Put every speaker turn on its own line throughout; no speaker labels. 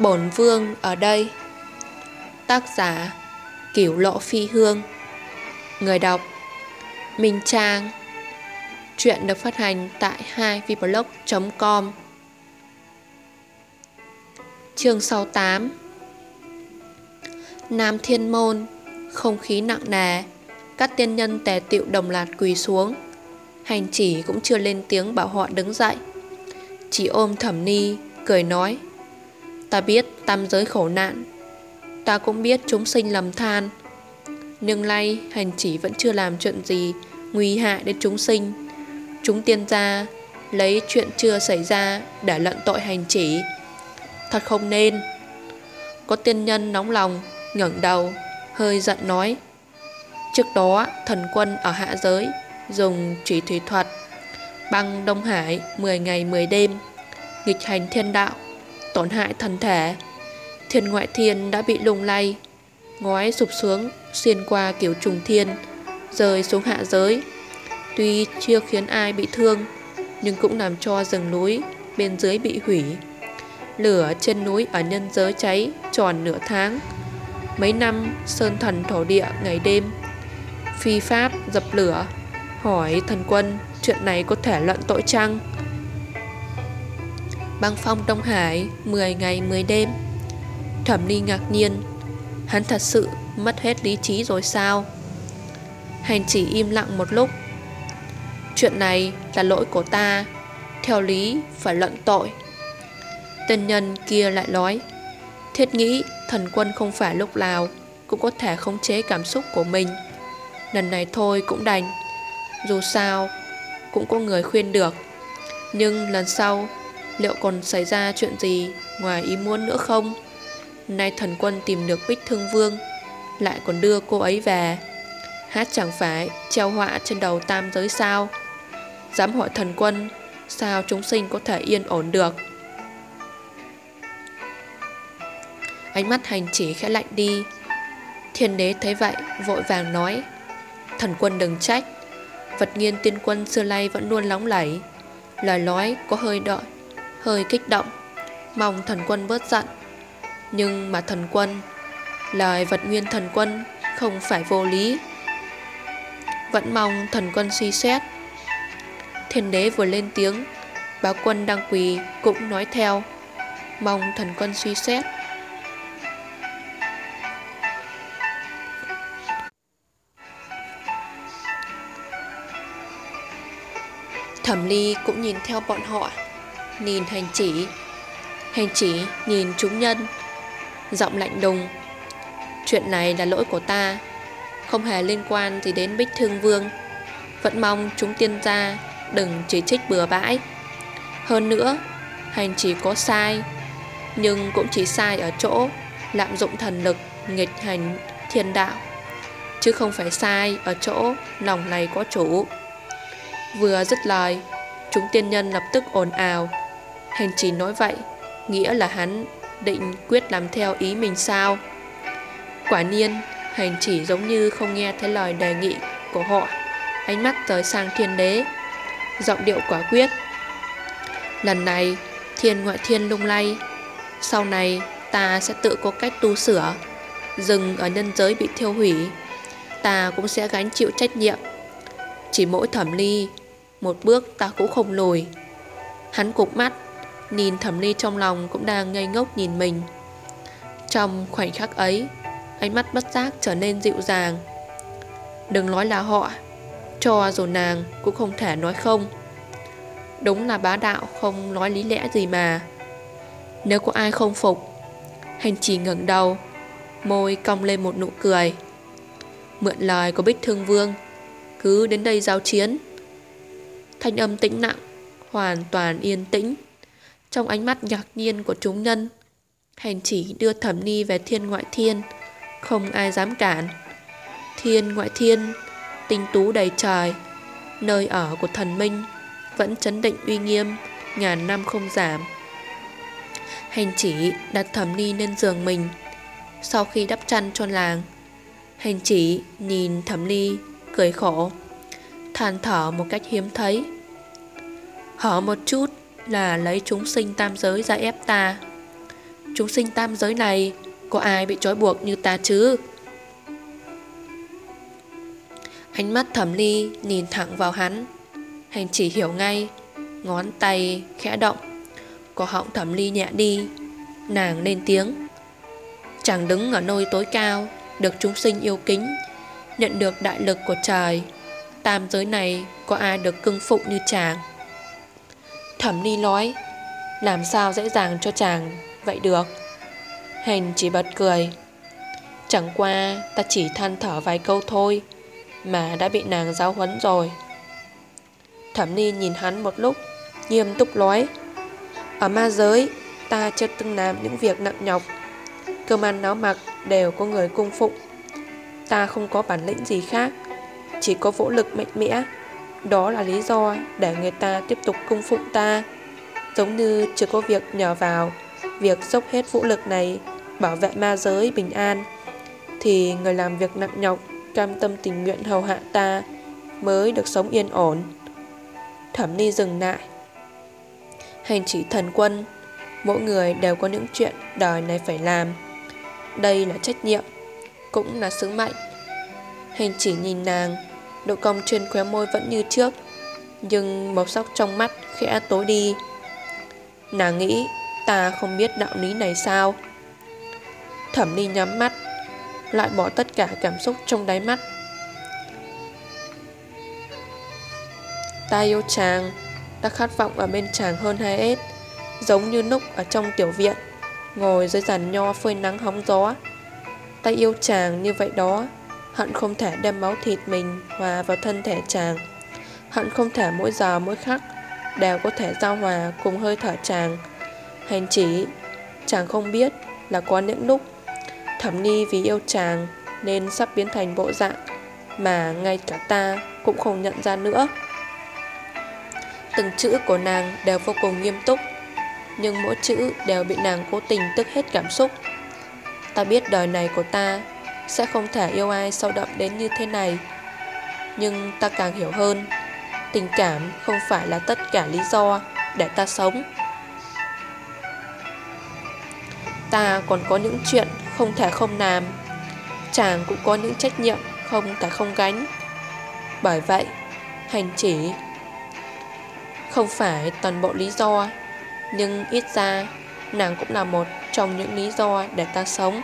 Bổn vương ở đây. Tác giả Cửu lộ phi hương. Người đọc, Minh Trang. Chuyện được phát hành tại 2vblog.com Chương 68 Nam Thiên Môn, Không khí nặng nề, Các tiên nhân tề tiệu đồng loạt quỳ xuống. Hành chỉ cũng chưa lên tiếng bảo họ đứng dậy. Chỉ ôm thẩm ni, Cười nói Ta biết tam giới khổ nạn. Ta cũng biết chúng sinh lầm than. Nhưng nay hành chỉ vẫn chưa làm chuyện gì Nguy hại đến chúng sinh. Chúng tiên gia Lấy chuyện chưa xảy ra Để lận tội hành chỉ. Thật không nên. Có tiên nhân nóng lòng, ngẩng đầu, Hơi giận nói, Trước đó thần quân ở hạ giới Dùng chỉ thủy thuật Băng Đông Hải 10 ngày 10 đêm, Nghịch hành thiên đạo tổn hại thân thể. Thiên ngoại thiên đã bị lung lay, ngói sụp xuống, xuyên qua kiểu trùng thiên, rơi xuống hạ giới. Tuy chưa khiến ai bị thương, nhưng cũng làm cho rừng núi bên dưới bị hủy. Lửa trên núi ở nhân giới cháy tròn nửa tháng. Mấy năm sơn thần thổ địa ngày đêm. Phi pháp dập lửa, hỏi thần quân chuyện này có thể luận tội chăng? Băng phong Đông Hải 10 ngày 10 đêm. Thẩm Ly ngạc nhiên, Hắn thật sự mất hết lý trí rồi sao? Hành chỉ im lặng một lúc. Chuyện này là lỗi của ta, Theo lý phải luận tội. Tên nhân kia lại nói, Thiết nghĩ thần quân không phải lúc nào Cũng có thể khống chế cảm xúc của mình. Lần này thôi cũng đành, Dù sao Cũng có người khuyên được. Nhưng lần sau Liệu còn xảy ra chuyện gì ngoài ý muốn nữa không? Nay thần quân tìm được Bích Thương Vương, Lại còn đưa cô ấy về. Hát chẳng phải treo họa trên đầu tam giới sao? Dám hỏi thần quân, Sao chúng sinh có thể yên ổn được? Ánh mắt hành chỉ khẽ lạnh đi. Thiên đế thấy vậy, Vội vàng nói, Thần quân đừng trách. Vật nghiên tiên quân xưa nay vẫn luôn lóng lẩy Lời nói có hơi đợi hơi kích động. Mong thần quân bớt giận. Nhưng mà thần quân Lời vật nguyên thần quân Không phải vô lý. Vẫn mong thần quân suy xét. Thiên đế vừa lên tiếng, Báo quân đang quỳ cũng nói theo. Mong thần quân suy xét. Thẩm Ly cũng nhìn theo bọn họ nhìn hành chỉ. Hành chỉ nhìn chúng nhân. Giọng lạnh đùng Chuyện này là lỗi của ta. Không hề liên quan gì đến Bích Thương Vương. Vẫn mong chúng tiên gia Đừng chỉ trích bừa bãi. Hơn nữa, Hành chỉ có sai, Nhưng cũng chỉ sai ở chỗ Lạm dụng thần lực, nghịch hành thiên đạo, Chứ không phải sai Ở chỗ lòng này có chủ. Vừa dứt lời, Chúng tiên nhân lập tức ồn ào. Hành chỉ nói vậy, Nghĩa là hắn định quyết làm theo ý mình sao? Quả nhiên Hành chỉ giống như không nghe thấy lời đề nghị của họ. Ánh mắt tới sang thiên đế. Giọng điệu quả quyết. Lần này, thiên ngoại thiên lung lay. Sau này, ta sẽ tự có cách tu sửa. Rừng ở nhân giới bị thiêu hủy, Ta cũng sẽ gánh chịu trách nhiệm. Chỉ mỗi thẩm ly, Một bước ta cũng không lùi. Hắn cục mắt Nhìn thẩm ly trong lòng cũng đang ngây ngốc nhìn mình. Trong khoảnh khắc ấy, Ánh mắt bất giác trở nên dịu dàng. Đừng nói là họ, Cho dù nàng cũng không thể nói không. Đúng là bá đạo không nói lý lẽ gì mà. Nếu có ai không phục, Hành chỉ ngẩng đầu, Môi cong lên một nụ cười. Mượn lời của Bích Thương Vương, Cứ đến đây giao chiến. Thanh âm tĩnh nặng Hoàn toàn yên tĩnh trong ánh mắt ngạc nhiên của chúng nhân. Hành chỉ đưa thẩm ni về thiên ngoại thiên, Không ai dám cản. Thiên ngoại thiên, Tinh tú đầy trời, Nơi ở của thần minh Vẫn chấn định uy nghiêm, Ngàn năm không giảm. Hành chỉ đặt thẩm ni lên giường mình Sau khi đắp chăn cho làng. Hành chỉ nhìn thẩm ni, Cười khổ, than thở một cách hiếm thấy. Hở một chút là lấy chúng sinh tam giới ra ép ta. Chúng sinh tam giới này, Có ai bị trói buộc như ta chứ? Ánh mắt thẩm ly nhìn thẳng vào hắn. Hành chỉ hiểu ngay, Ngón tay khẽ động. Cổ họng thẩm ly nhẹ đi. Nàng lên tiếng. Chàng đứng ở nơi tối cao, Được chúng sinh yêu kính, Nhận được đại lực của trời. Tam giới này có ai được cưng phụng như chàng? Thẩm ly nói Làm sao dễ dàng cho chàng Vậy được? Hành chỉ bật cười. Chẳng qua ta chỉ than thở vài câu thôi Mà đã bị nàng giáo huấn rồi. Thẩm ni nhìn hắn một lúc, Nghiêm túc nói Ở ma giới, Ta chưa từng làm những việc nặng nhọc. Cơm ăn áo mặc đều có người cung phụng. Ta không có bản lĩnh gì khác, Chỉ có vũ lực mạnh mẽ. Đó là lý do để người ta tiếp tục cung phụng ta. Giống như chưa có việc nhờ vào, Việc dốc hết vũ lực này, Bảo vệ ma giới bình an, Thì người làm việc nặng nhọc, Cam tâm tình nguyện hầu hạ ta Mới được sống yên ổn. Thẩm ni dừng lại. Hành chỉ thần quân, Mỗi người đều có những chuyện đời này phải làm. Đây là trách nhiệm, Cũng là sứ mệnh. Hành chỉ nhìn nàng Độ cong trên khóe môi vẫn như trước, Nhưng màu sắc trong mắt khẽ tối đi. Nàng nghĩ, Ta không biết đạo lý này sao? Thẩm ly nhắm mắt, loại bỏ tất cả cảm xúc trong đáy mắt. Ta yêu chàng, Ta khát vọng ở bên chàng hơn hai ết Giống như lúc ở trong tiểu viện, Ngồi dưới giàn nho phơi nắng hóng gió. Ta yêu chàng như vậy đó. Hận không thể đem máu thịt mình Hòa vào thân thể chàng. Hận không thể mỗi giờ mỗi khắc Đều có thể giao hòa cùng hơi thở chàng. Hành chỉ Chàng không biết là có những lúc Thẩm ni vì yêu chàng Nên sắp biến thành bộ dạng Mà ngay cả ta cũng không nhận ra nữa. Từng chữ của nàng đều vô cùng nghiêm túc, Nhưng mỗi chữ đều bị nàng cố tình tức hết cảm xúc. Ta biết đời này của ta sẽ không thể yêu ai sâu đậm đến như thế này. Nhưng ta càng hiểu hơn, Tình cảm không phải là tất cả lý do Để ta sống. Ta còn có những chuyện không thể không làm. Chàng cũng có những trách nhiệm không thể không gánh. Bởi vậy, Hành chỉ không phải toàn bộ lý do, Nhưng ít ra Nàng cũng là một trong những lý do Để ta sống.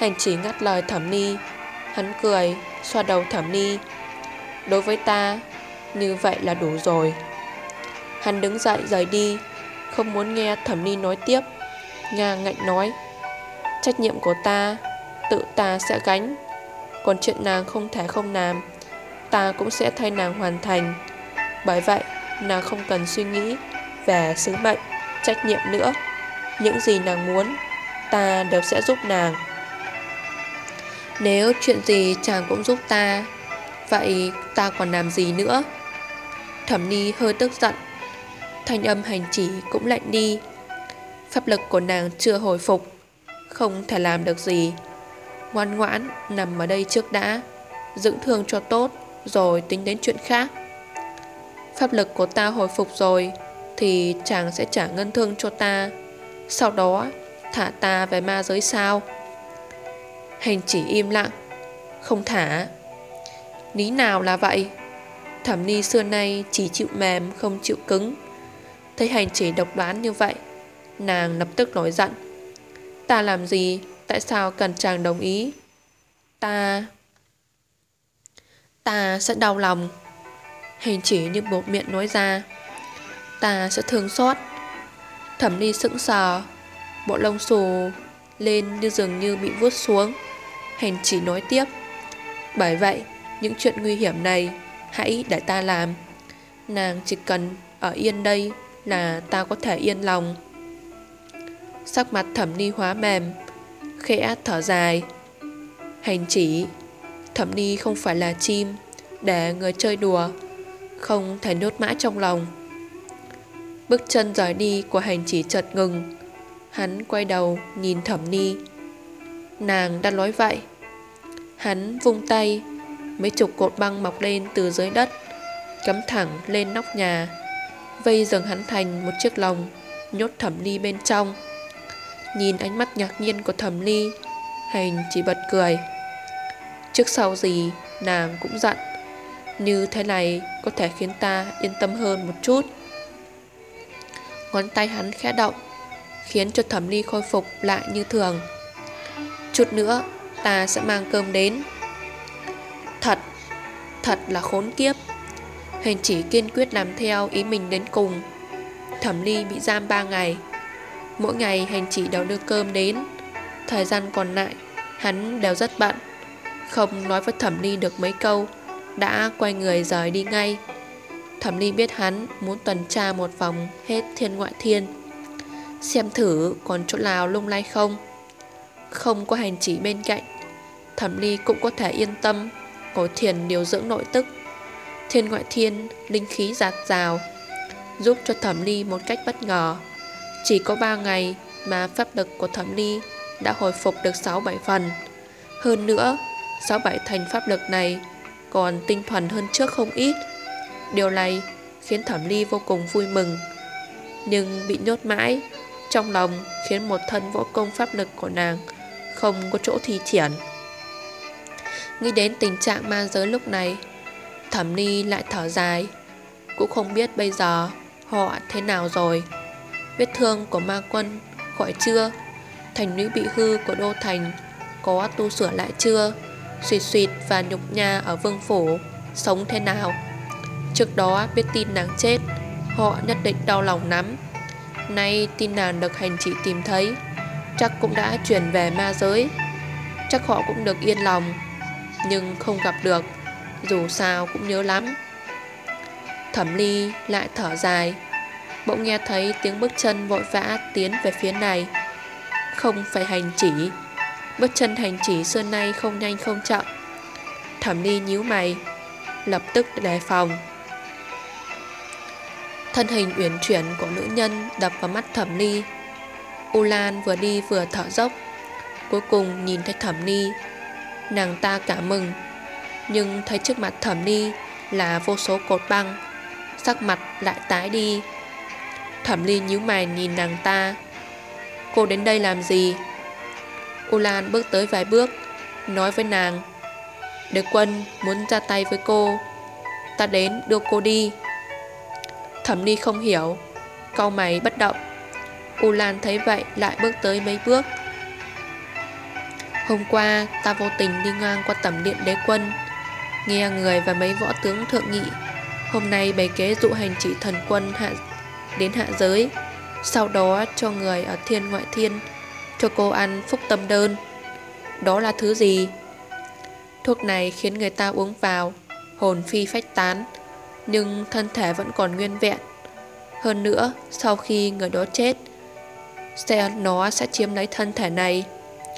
Hành chỉ ngắt lời thẩm ni. Hắn cười xoa đầu thẩm ni. Đối với ta Như vậy là đủ rồi. Hắn đứng dậy rời đi Không muốn nghe thẩm ni nói tiếp. Nga ngạnh nói Trách nhiệm của ta Tự ta sẽ gánh. Còn chuyện nàng không thể không làm Ta cũng sẽ thay nàng hoàn thành. Bởi vậy nàng không cần suy nghĩ về sứ mệnh, trách nhiệm nữa. Những gì nàng muốn, ta đều sẽ giúp nàng. Nếu chuyện gì chàng cũng giúp ta, vậy ta còn làm gì nữa? Thẩm Ni hơi tức giận, thanh âm hành chỉ cũng lạnh đi. Pháp lực của nàng chưa hồi phục, không thể làm được gì. Ngoan ngoãn nằm ở đây trước đã, dưỡng thương cho tốt rồi tính đến chuyện khác. Pháp lực của ta hồi phục rồi Thì chàng sẽ trả ngân thương cho ta Sau đó Thả ta về ma giới sao Hành chỉ im lặng. Không thả. Lý nào là vậy? Thẩm ni xưa nay chỉ chịu mềm, Không chịu cứng. Thấy hành chỉ độc đoán như vậy, Nàng lập tức nổi giận. Ta làm gì? Tại sao cần chàng đồng ý? Ta Ta sẽ đau lòng. Hành chỉ như bộ miệng nói ra. Ta sẽ thương xót. Thẩm ni sững sờ, Bộ lông xù lên như dường như bị vuốt xuống. Hành chỉ nói tiếp Bởi vậy, Những chuyện nguy hiểm này, Hãy để ta làm Nàng chỉ cần ở yên đây Là ta có thể yên lòng Sắc mặt thẩm ni hóa mềm, Khẽ thở dài Hành chỉ, Thẩm ni không phải là chim Để người chơi đùa, không thể nốt mã trong lòng. Bước chân rời đi của hành chỉ chợt ngừng. Hắn quay đầu nhìn thẩm ni. Nàng đã nói vậy. Hắn vung tay, mấy chục cột băng mọc lên từ dưới đất, cắm thẳng lên nóc nhà, vây dần hắn thành một chiếc lồng, nhốt thẩm ly bên trong. Nhìn ánh mắt ngạc nhiên của thẩm ly Hành chỉ bật cười. Trước sau gì nàng cũng giận Như thế này có thể khiến ta yên tâm hơn một chút. Ngón tay hắn khẽ động Khiến cho thẩm ly khôi phục lại như thường. Chút nữa ta sẽ mang cơm đến. Thật Thật là khốn kiếp. Hành chỉ kiên quyết làm theo ý mình đến cùng. Thẩm ly bị giam 3 ngày. Mỗi ngày hành chỉ đều đưa cơm đến. Thời gian còn lại, Hắn đều rất bận. Không nói với thẩm ly được mấy câu, Đã quay người rời đi ngay. Thẩm ly biết hắn muốn tuần tra một vòng hết thiên ngoại thiên. Xem thử còn chỗ nào lung lay không. Không có hành chỉ bên cạnh. Thẩm ly cũng có thể yên tâm, Ngồi thiền điều dưỡng nội tức. Thiên ngoại thiên, Linh khí giạt rào Giúp cho thẩm ly một cách bất ngờ. Chỉ có 3 ngày Mà pháp lực của thẩm ly Đã hồi phục được 6-7 phần. Hơn nữa 6-7 thành pháp lực này Còn tinh thuần hơn trước không ít. Điều này khiến thẩm ly vô cùng vui mừng, Nhưng bị nhốt mãi Trong lòng khiến một thân võ công pháp lực của nàng không có chỗ thi triển. Nghĩ đến tình trạng ma giới lúc này, Thẩm Ni lại thở dài. Cũng không biết bây giờ Họ thế nào rồi. Vết thương của ma quân khỏi chưa? Thành nữ bị hư của Đô Thành Có tu sửa lại chưa? Xuyệt xuyệt và nhục nha ở vương phủ Sống thế nào? Trước đó biết tin nàng chết, Họ nhất định đau lòng lắm. Nay tin nàng được hành trị tìm thấy. Chắc cũng đã chuyển về ma giới. Chắc họ cũng được yên lòng, Nhưng không gặp được, Dù sao cũng nhớ lắm. Thẩm ly lại thở dài, Bỗng nghe thấy tiếng bước chân vội vã tiến về phía này. Không phải hành chỉ, Bước chân hành chỉ xưa nay không nhanh không chậm. Thẩm ly nhíu mày, Lập tức đề phòng. Thân hình uyển chuyển của nữ nhân đập vào mắt thẩm ly. U Lan vừa đi vừa thở dốc. Cuối cùng nhìn thấy thẩm Ni, Nàng ta cả mừng Nhưng thấy trước mặt thẩm Ni Là vô số cột băng Sắc mặt lại tái đi. Thẩm ly nhíu mày nhìn nàng ta. Cô đến đây làm gì? U Lan bước tới vài bước Nói với nàng. Đế quân muốn ra tay với cô. Ta đến đưa cô đi. Thẩm ly không hiểu Câu mày bất động. U Lan thấy vậy lại bước tới mấy bước. Hôm qua, ta vô tình đi ngang qua tẩm điện đế quân, Nghe người và mấy võ tướng thượng nghị. Hôm nay bày kế dụ hành chỉ thần quân hạ, đến hạ giới, Sau đó cho người ở thiên ngoại thiên, Cho cô ăn phúc tâm đơn. Đó là thứ gì? Thuốc này khiến người ta uống vào, Hồn phi phách tán, Nhưng thân thể vẫn còn nguyên vẹn. Hơn nữa, Sau khi người đó chết sẽ Nó sẽ chiếm lấy thân thể này,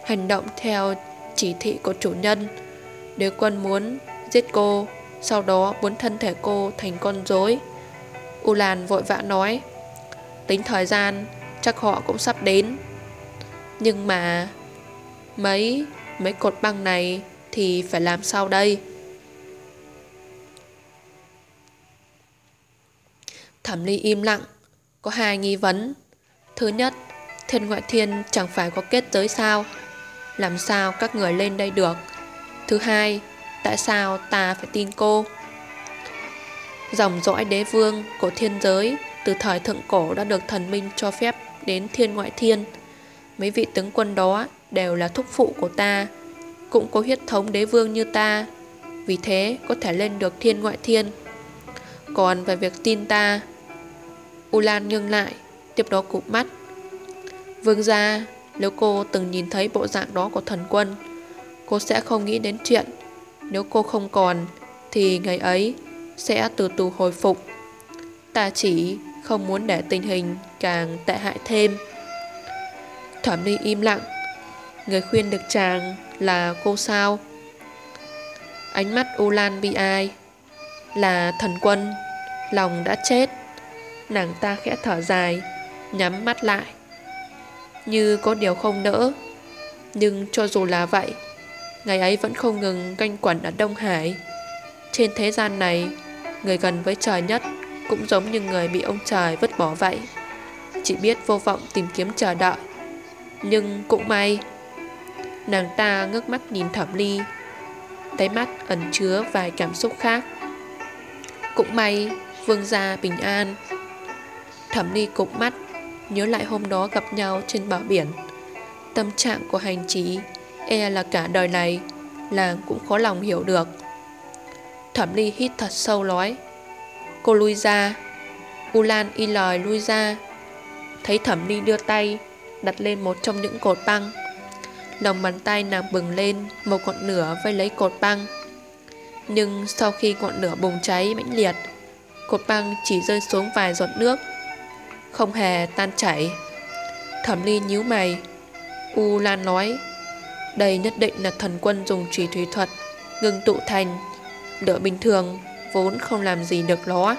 Hành động theo chỉ thị của chủ nhân. Đế quân muốn giết cô, Sau đó muốn thân thể cô thành con rối. U Lan vội vã nói, Tính thời gian, Chắc họ cũng sắp đến. Nhưng mà Mấy Mấy cột băng này Thì phải làm sao đây? Thẩm ly im lặng, Có hai nghi vấn. Thứ nhất Thiên ngoại thiên chẳng phải có kết giới sao Làm sao các người lên đây được Thứ hai Tại sao ta phải tin cô Dòng dõi đế vương của thiên giới từ thời thượng cổ đã được thần minh cho phép đến thiên ngoại thiên. Mấy vị tướng quân đó đều là thúc phụ của ta, cũng có huyết thống đế vương như ta, vì thế có thể lên được thiên ngoại thiên. Còn về việc tin ta, U Lan ngưng lại, tiếp đó cụp mắt. Vương gia, nếu cô từng nhìn thấy bộ dạng đó của thần quân, cô sẽ không nghĩ đến chuyện. Nếu cô không còn, thì ngày ấy sẽ từ từ hồi phục. Ta chỉ không muốn để tình hình càng tệ hại thêm. Thẩm Ly im lặng, người khuyên được chàng là cô sao? Ánh mắt U Lan bi ai, là thần quân, lòng đã chết. Nàng ta khẽ thở dài, nhắm mắt lại. Như có điều không đỡ, nhưng cho dù là vậy, ngày ấy vẫn không ngừng canh quẩn ở Đông Hải. Trên thế gian này, người gần với trời nhất cũng giống như người bị ông trời vứt bỏ vậy. Chỉ biết vô vọng tìm kiếm chờ đợi. Nhưng cũng may Nàng ta ngước mắt nhìn thẩm ly Đáy mắt ẩn chứa vài cảm xúc khác Cũng may Vương gia bình an Thẩm ly cụp mắt Nhớ lại hôm đó gặp nhau trên bờ biển. Tâm trạng của hành trí E là cả đời này Làng cũng khó lòng hiểu được. Thẩm ly hít thật sâu nói, Cô lui ra ulan y lời lui ra Thấy thẩm ly đưa tay, Đặt lên một trong những cột băng. Lòng bàn tay nàng bừng lên, Một ngọn lửa vây lấy cột băng. Nhưng sau khi ngọn lửa bùng cháy mãnh liệt, Cột băng chỉ rơi xuống vài giọt nước. Không hề tan chảy. Thẩm ly nhíu mày. U Lan nói, Đây nhất định là thần quân dùng trùy thủy thuật Ngừng tụ thành. Lửa bình thường, Vốn không làm gì được nó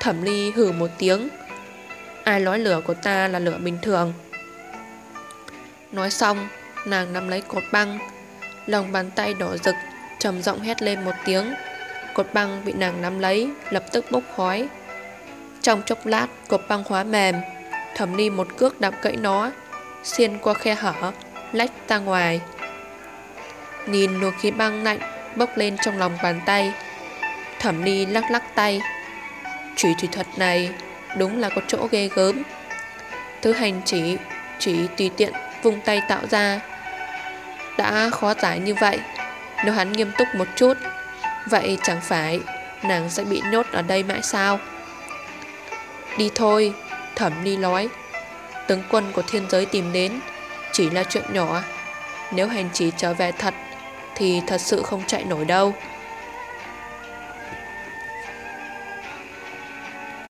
Thẩm ly hử một tiếng. Ai nói lửa của ta là lửa bình thường? Nói xong, Nàng nắm lấy cột băng. Lòng bàn tay đỏ rực, trầm giọng hét lên một tiếng. Cột băng bị nàng nắm lấy, Lập tức bốc khói. Trong chốc lát, cột băng hóa mềm, Thẩm ni một cước đạp gãy nó xuyên qua khe hở, Lách ra ngoài. Nhìn luồng khí băng lạnh Bốc lên trong lòng bàn tay, Thẩm ni lắc lắc tay. Chỉ thủy thuật này Đúng là có chỗ ghê gớm. Thứ hành chỉ Chỉ tùy tiện vung tay tạo ra. Đã khó giải như vậy, Nếu hắn nghiêm túc một chút, Vậy chẳng phải Nàng sẽ bị nhốt ở đây mãi sao? Đi thôi, Thẩm ly nói. Tướng quân của thiên giới tìm đến, Chỉ là chuyện nhỏ. Nếu hành chỉ trở về thật, Thì thật sự không chạy nổi đâu.